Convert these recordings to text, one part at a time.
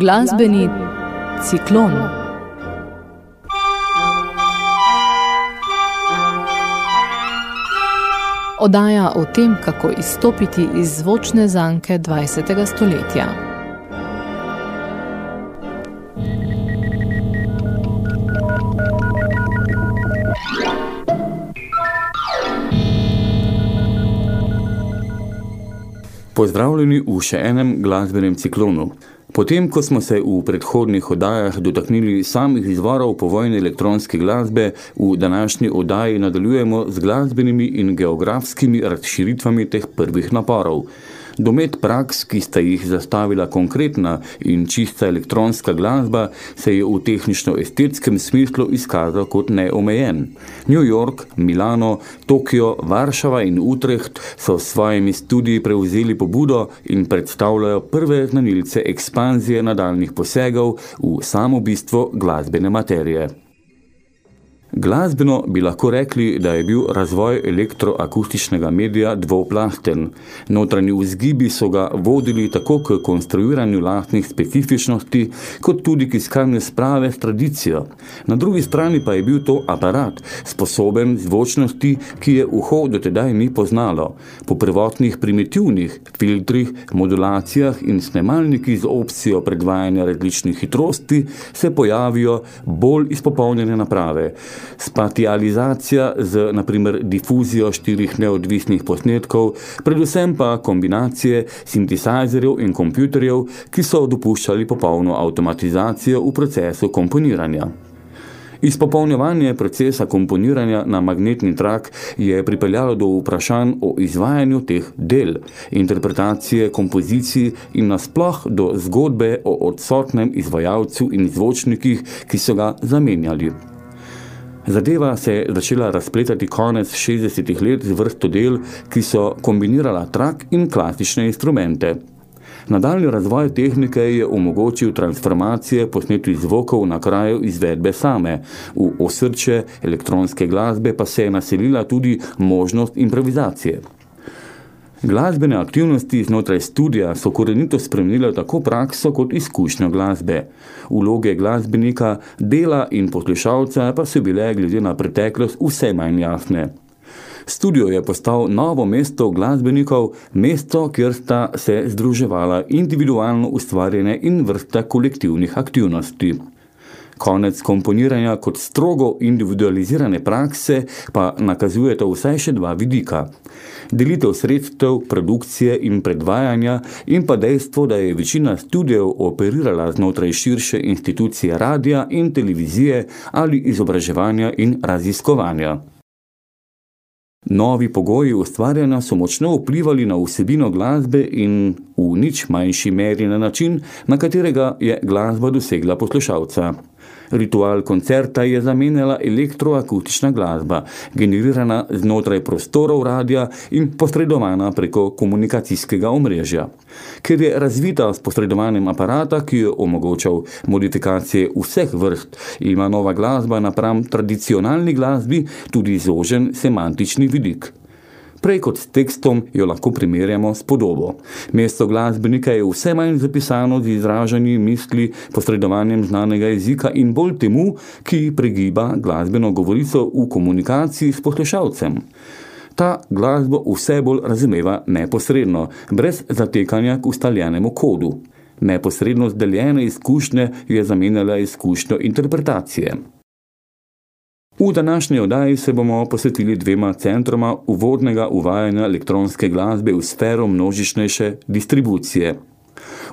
Glasbeni ciklon. Odaja o tem, kako izstopiti iz zvočne zanke 20. stoletja. Pozdravljeni v še enem glasbenem ciklonu. Potem, ko smo se v predhodnih oddajah dotaknili samih izvorov povojne elektronske glasbe, v današnji oddaji nadaljujemo z glasbenimi in geografskimi razširitvami teh prvih naporov. Domet praks, ki sta jih zastavila konkretna in čista elektronska glasba, se je v tehnično-estetskem smislu izkazal kot neomejen. New York, Milano, Tokio, Varšava in Utrecht so s svojimi studiji prevzeli pobudo in predstavljajo prve znanilce ekspanzije nadaljnih posegov v samo bistvo glasbene materije. Glasbeno bi lahko rekli, da je bil razvoj elektroakustičnega medija dvoplasten. Notranji vzgibi so ga vodili tako k konstruiranju lastnih specifičnosti, kot tudi k iskanju sprave s tradicijo. Na drugi strani pa je bil to aparat, sposoben zvočnosti, ki je uho do tedaj ni poznalo. Po prvotnih primitivnih filtrih, modulacijah in snemalniki z opcijo predvajanja različnih hitrosti se pojavijo bolj izpopolnjene naprave. Spatializacija z, na primer, difuzijo štirih neodvisnih posnetkov, predvsem pa kombinacije sintesajzerjev in kompjuterjev, ki so dopuščali popolno avtomatizacijo v procesu komponiranja. Izpopolnjevanje procesa komponiranja na magnetni trak je pripeljalo do vprašanj o izvajanju teh del, interpretacije kompozicij in nasploh do zgodbe o odsotnem izvajalcu in zvočnikih, ki so ga zamenjali. Zadeva se je začela razpletati konec 60-ih let z vrsto del, ki so kombinirala trak in klasične instrumente. Nadaljni razvoj tehnike je omogočil transformacije posnetih zvokov na kraju izvedbe same. V osrče elektronske glasbe pa se je naselila tudi možnost improvizacije. Glasbene aktivnosti znotraj studija so korenito spremenile tako prakso kot izkušnjo glasbe. Vloge glasbenika, dela in poslušalca pa so bile glede na preteklost vse manj jasne. Studio je postal novo mesto glasbenikov, mesto, kjer sta se združevala individualno ustvarjene in vrsta kolektivnih aktivnosti. Konec komponiranja kot strogo individualizirane prakse pa nakazujeta vsaj še dva vidika. Delitev sredstev, produkcije in predvajanja in pa dejstvo, da je večina studijev operirala znotraj širše institucije radija in televizije ali izobraževanja in raziskovanja. Novi pogoji ustvarjanja so močno vplivali na vsebino glasbe in v nič manjši meri na način, na katerega je glasba dosegla poslušalca. Ritual koncerta je zamenjala elektroakustična glasba, generirana znotraj prostorov radia in posredovana preko komunikacijskega omrežja. Ker je razvita s posredovanjem aparata, ki je omogočal modifikacije vseh vrst, ima nova glasba napram tradicionalni glasbi tudi zožen semantični vidik. Prej kot s tekstom jo lahko primerjamo s podobo. Mesto glasbenika je vse manj zapisano z izražanji misli, posredovanjem znanega jezika in bolj temu, ki pregiba glasbeno govorico v komunikaciji s poslušalcem. Ta glasbo vse bolj razumeva neposredno, brez zatekanja k ustaljenemu kodu. Neposredno zdeljene izkušnje je zamenjala izkušnjo interpretacije. V današnji oddaji se bomo posvetili dvema centroma uvodnega uvajanja elektronske glasbe v sfero množičnejše distribucije.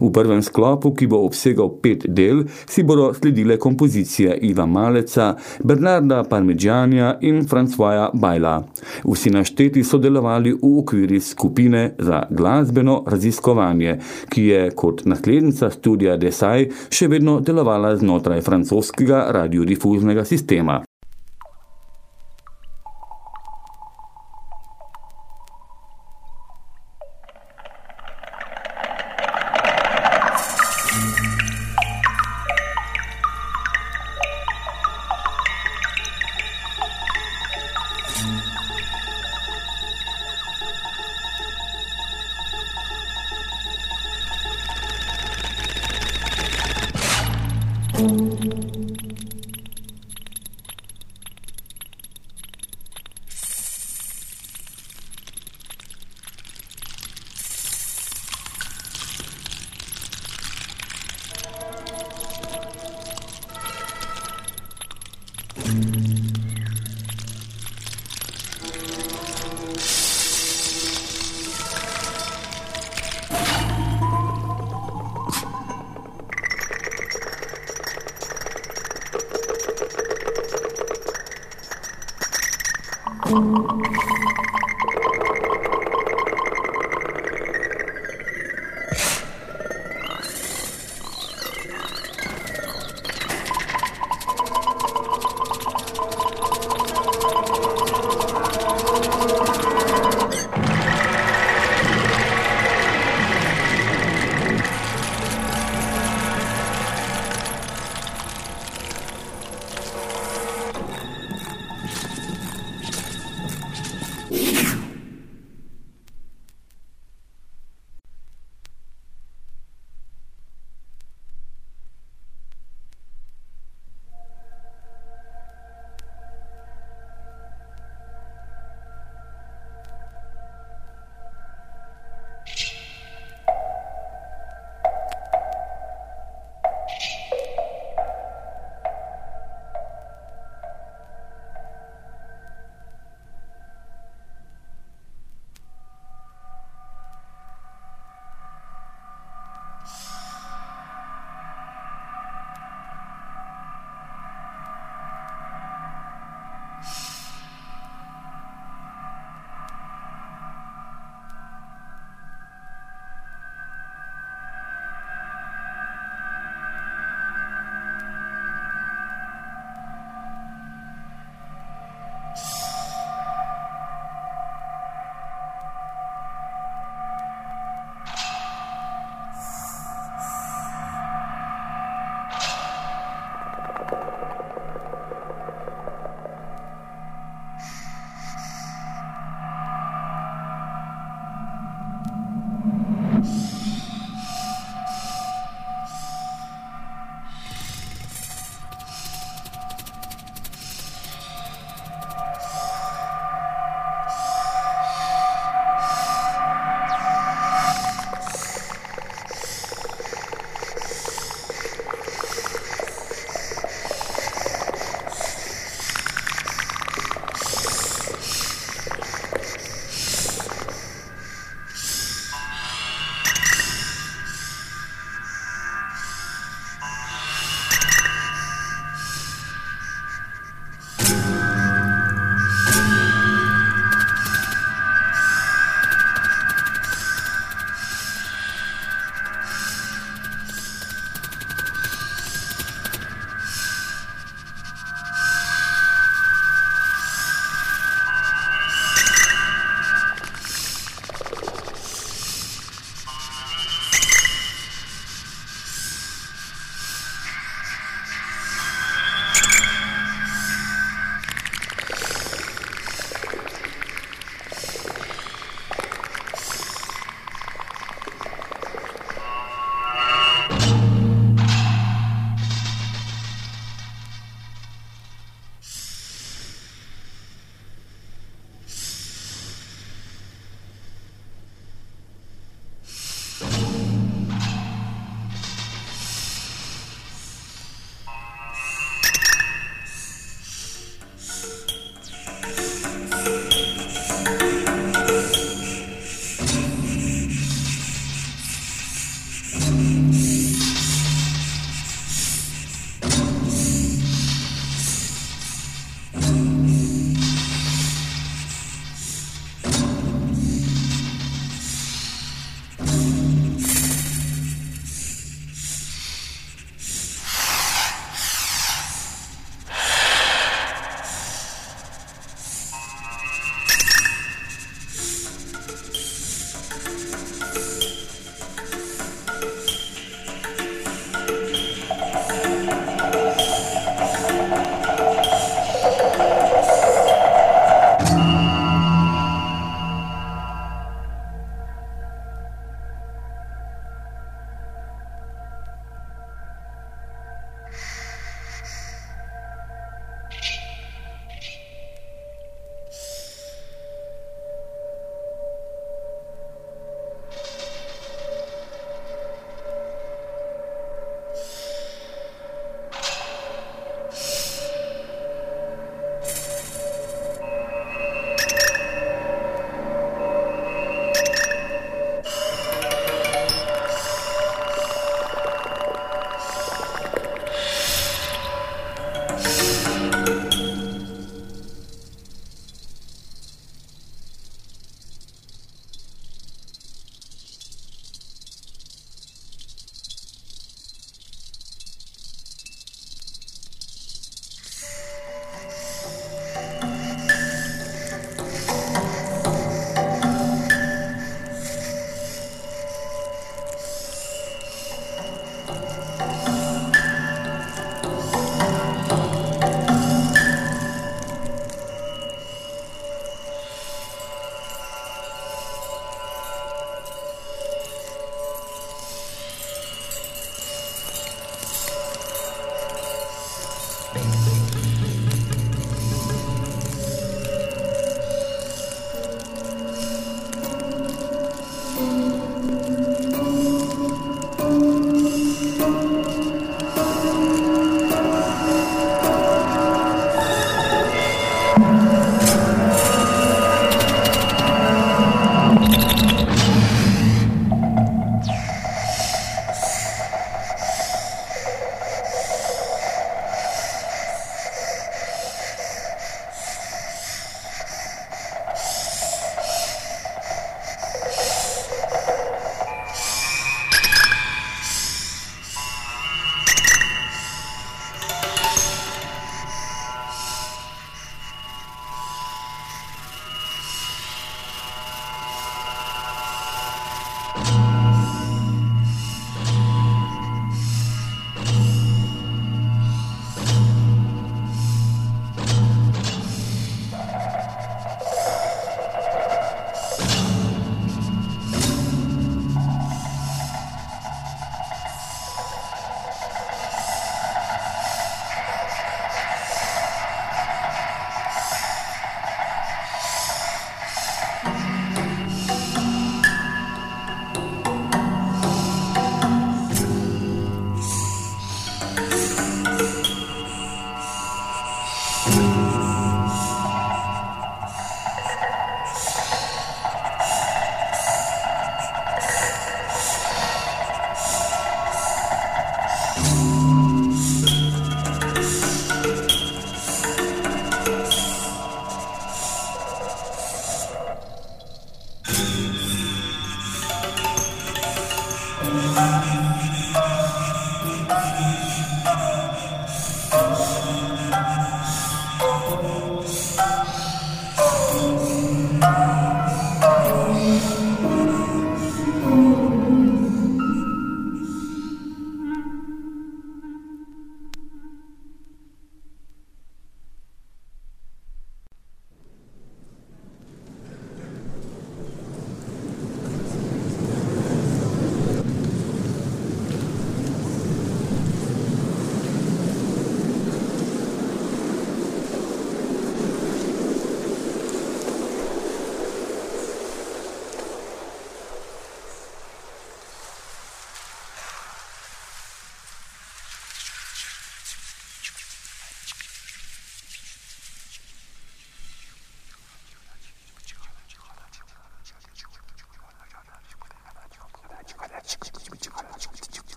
V prvem sklopu, ki bo obsegal pet del, si bodo sledile kompozicije Iva Maleca, Bernarda Parmigianja in Francoisa Bajla. Vsi našteti so delovali v okviri skupine za glasbeno raziskovanje, ki je kot naslednica studija Desai še vedno delovala znotraj francoskega radiodifuznega sistema.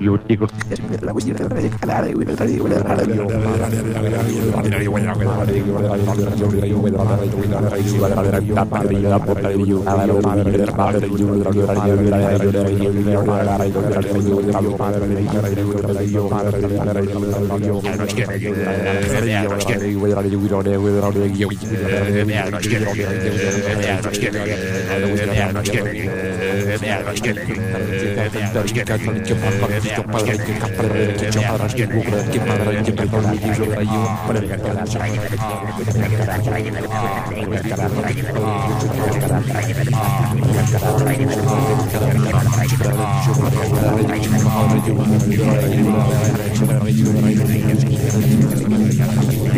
Yo digo, la questione Grazie. Чапарашки бугра, кипараки припорники жураю,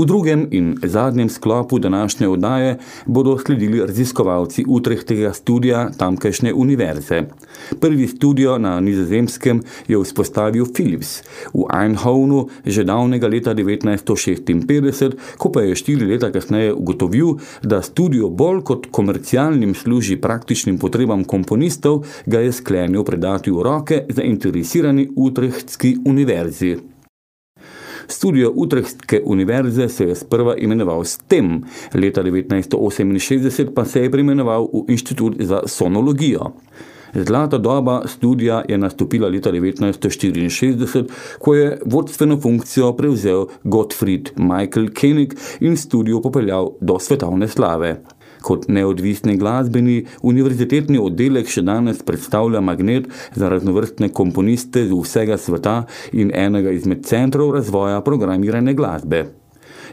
V drugem in zadnjem sklopu današnje oddaje bodo sledili raziskovalci Utrechtega studija tamkajšnje univerze. Prvi studio na nizozemskem je vzpostavil Philips v Eindhovenu že davnega leta 1956, ko pa je štiri leta kasneje ugotovil, da studio bolj kot komercialnim služi praktičnim potrebam komponistov, ga je sklenil predati v roke zainteresirani Utrechtski univerzi. Studio Utrechtske univerze se je sprva imenoval STEM, leta 1968 pa se je preimenoval v Inštitut za sonologijo. Zlata doba studija je nastopila leta 1964, ko je vodstveno funkcijo prevzel Gottfried Michael Koenig in studio popeljal do svetovne slave. Kot neodvisni glasbeni univerzitetni oddelek še danes predstavlja magnet za raznovrstne komponiste z vsega sveta in enega izmed centrov razvoja programirane glasbe.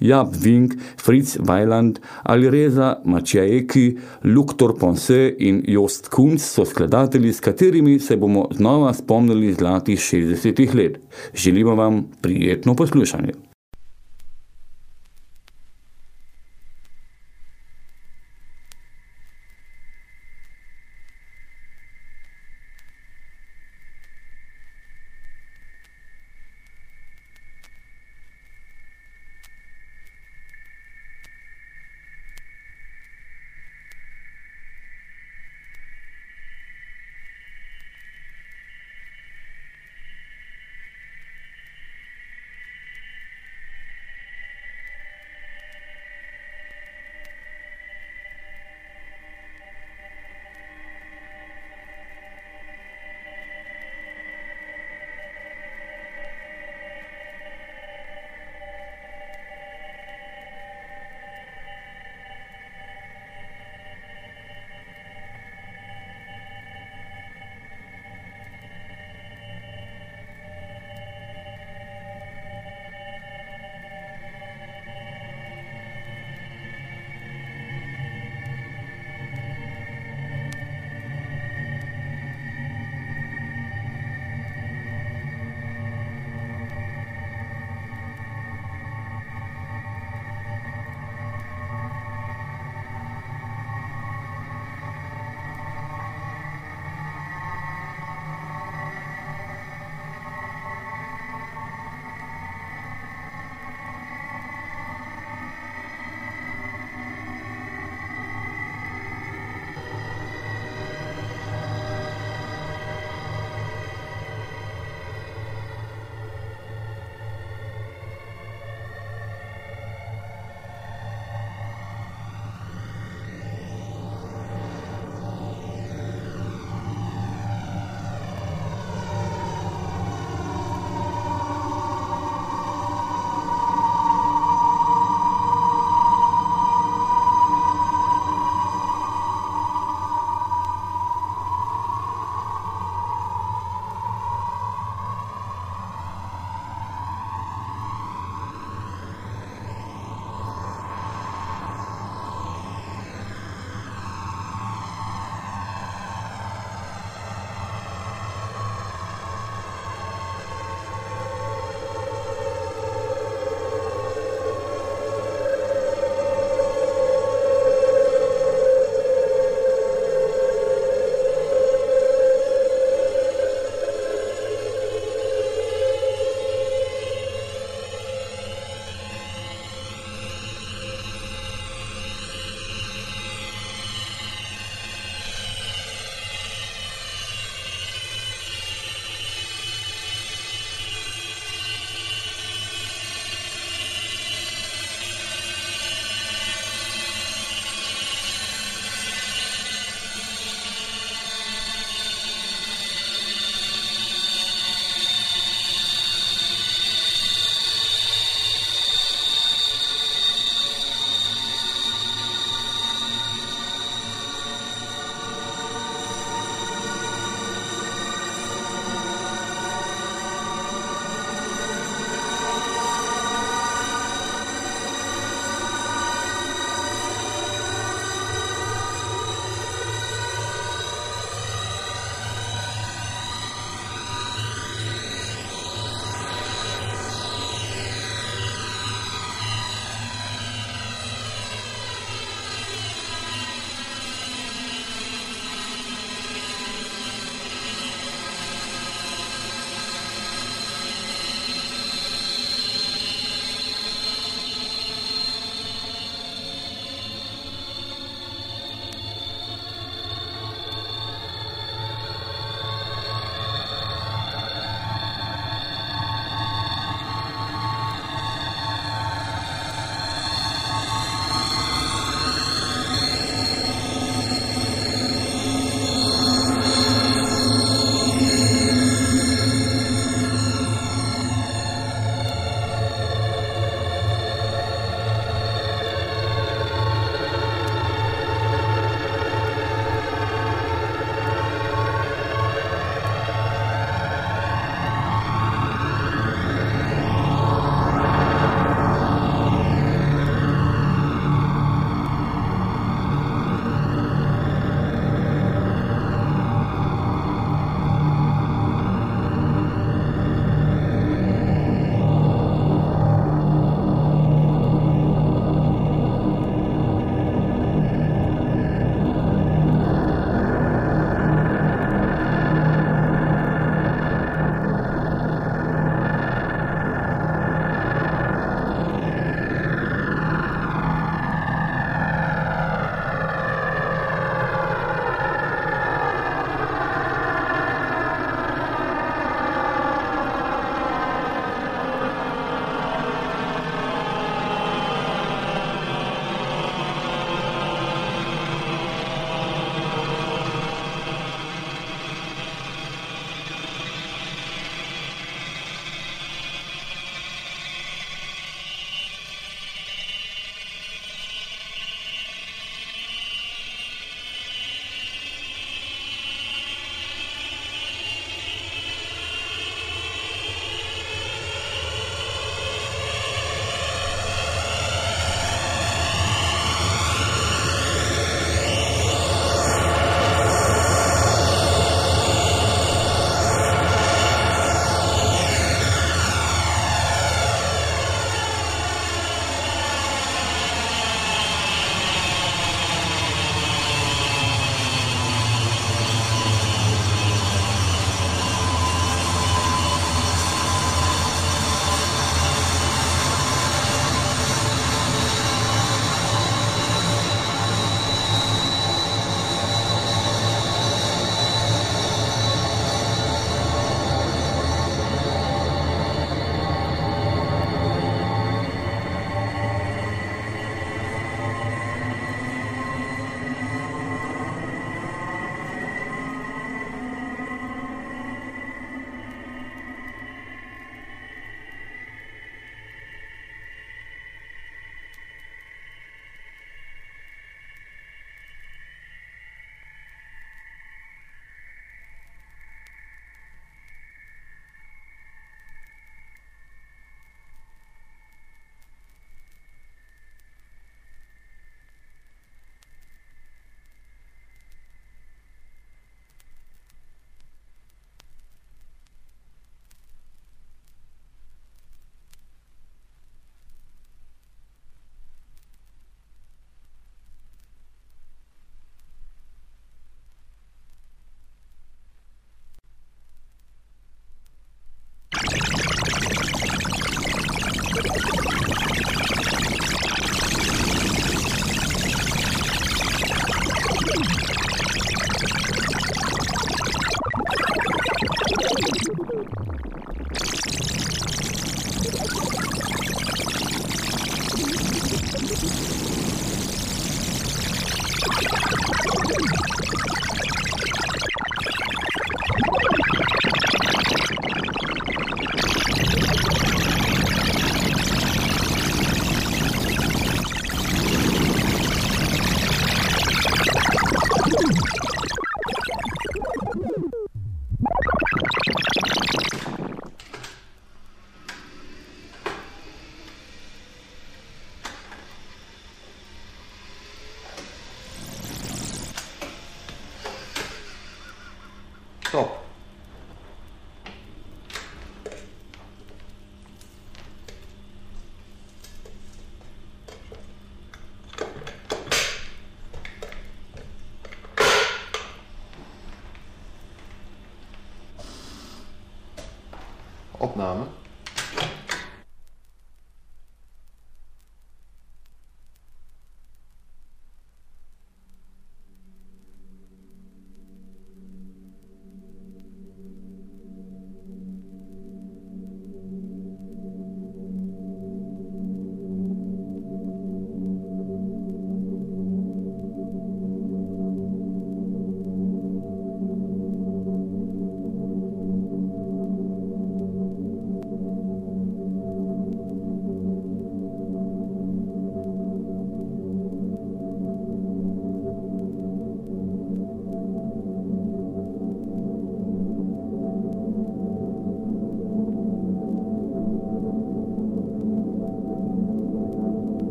Jab Wink, Fritz Weiland, Alireza Maciejeki, Luktor Ponce in Jost Kunz so skladatelji, s katerimi se bomo znova spomnili zlatih 60 let. Želimo vam prijetno poslušanje.